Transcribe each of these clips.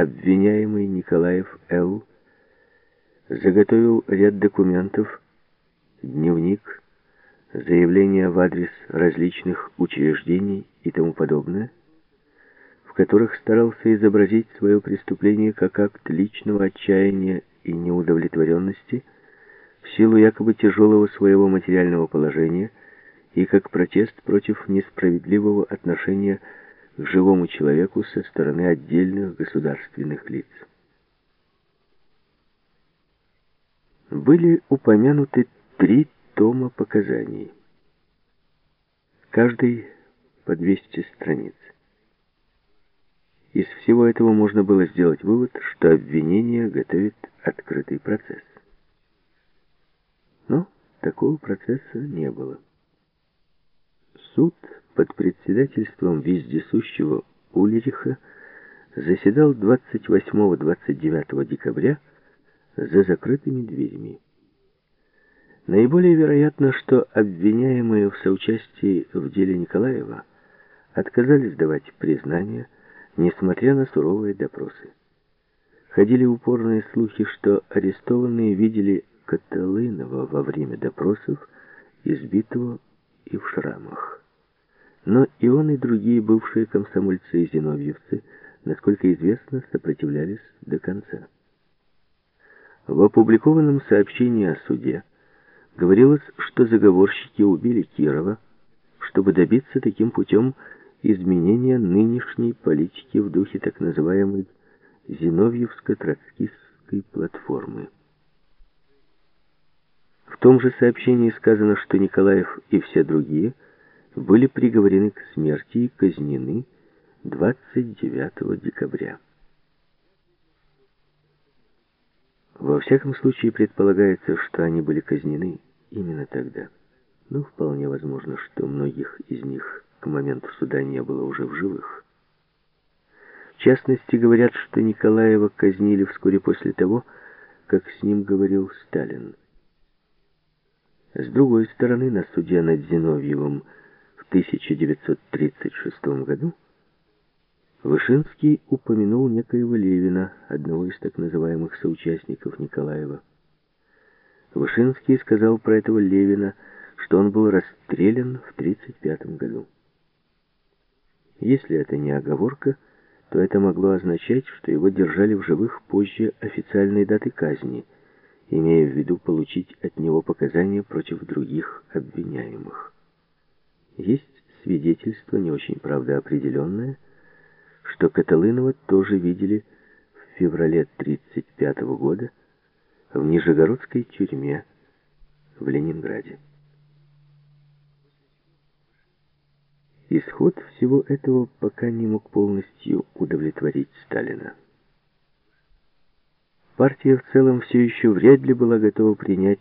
обвиняемый Николаев Л. заготовил ряд документов, дневник, заявления в адрес различных учреждений и тому подобное, в которых старался изобразить свое преступление как акт личного отчаяния и неудовлетворенности в силу якобы тяжелого своего материального положения и как протест против несправедливого отношения к живому человеку со стороны отдельных государственных лиц. Были упомянуты три тома показаний. Каждый по 200 страниц. Из всего этого можно было сделать вывод, что обвинение готовит открытый процесс. Но такого процесса не было. Суд под председательством вездесущего Ульриха заседал 28-29 декабря за закрытыми дверями. Наиболее вероятно, что обвиняемые в соучастии в деле Николаева отказались давать признание, несмотря на суровые допросы. Ходили упорные слухи, что арестованные видели Каталынова во время допросов, избитого и в шрамах. Но и он, и другие бывшие комсомольцы и зиновьевцы, насколько известно, сопротивлялись до конца. В опубликованном сообщении о суде говорилось, что заговорщики убили Кирова, чтобы добиться таким путем изменения нынешней политики в духе так называемой Зиновьевско-Троцкистской платформы. В том же сообщении сказано, что Николаев и все другие были приговорены к смерти и казнены 29 декабря. Во всяком случае, предполагается, что они были казнены именно тогда. Но вполне возможно, что многих из них к моменту суда не было уже в живых. В частности, говорят, что Николаева казнили вскоре после того, как с ним говорил Сталин. С другой стороны, на суде над Зиновьевым 1936 году Вышинский упомянул некоего Левина, одного из так называемых соучастников Николаева. Вышинский сказал про этого Левина, что он был расстрелян в 1935 году. Если это не оговорка, то это могло означать, что его держали в живых позже официальной даты казни, имея в виду получить от него показания против других обвиняемых. Есть свидетельство, не очень правда определенное, что Каталынова тоже видели в феврале 1935 года в Нижегородской тюрьме в Ленинграде. Исход всего этого пока не мог полностью удовлетворить Сталина. Партия в целом все еще вряд ли была готова принять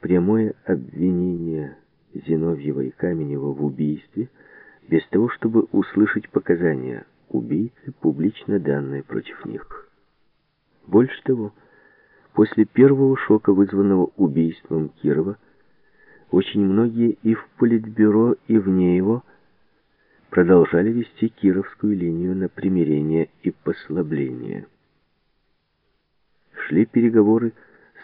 прямое обвинение Зиновьева и Каменева в убийстве, без того, чтобы услышать показания убийцы, публично данные против них. Больше того, После первого шока, вызванного убийством Кирова, очень многие и в Политбюро, и вне его продолжали вести кировскую линию на примирение и послабление. Шли переговоры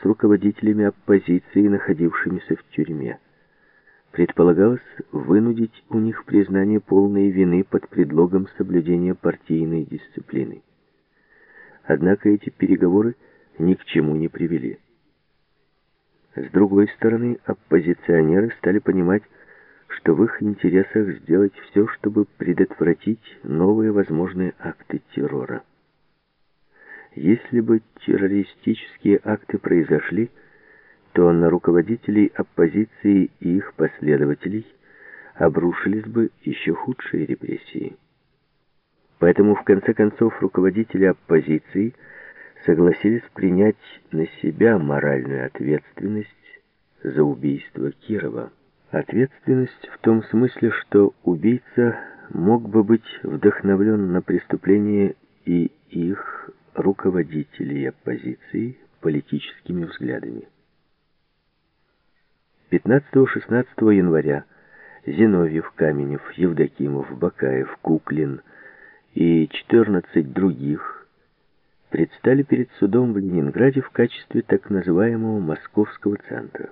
с руководителями оппозиции, находившимися в тюрьме. Предполагалось вынудить у них признание полной вины под предлогом соблюдения партийной дисциплины. Однако эти переговоры ни к чему не привели. С другой стороны, оппозиционеры стали понимать, что в их интересах сделать все, чтобы предотвратить новые возможные акты террора. Если бы террористические акты произошли, то на руководителей оппозиции и их последователей обрушились бы еще худшие репрессии. Поэтому, в конце концов, руководители оппозиции – согласились принять на себя моральную ответственность за убийство Кирова. Ответственность в том смысле, что убийца мог бы быть вдохновлен на преступление и их руководителей оппозиции политическими взглядами. 15-16 января Зиновьев, Каменев, Евдокимов, Бакаев, Куклин и 14 других предстали перед судом в Ленинграде в качестве так называемого «московского центра».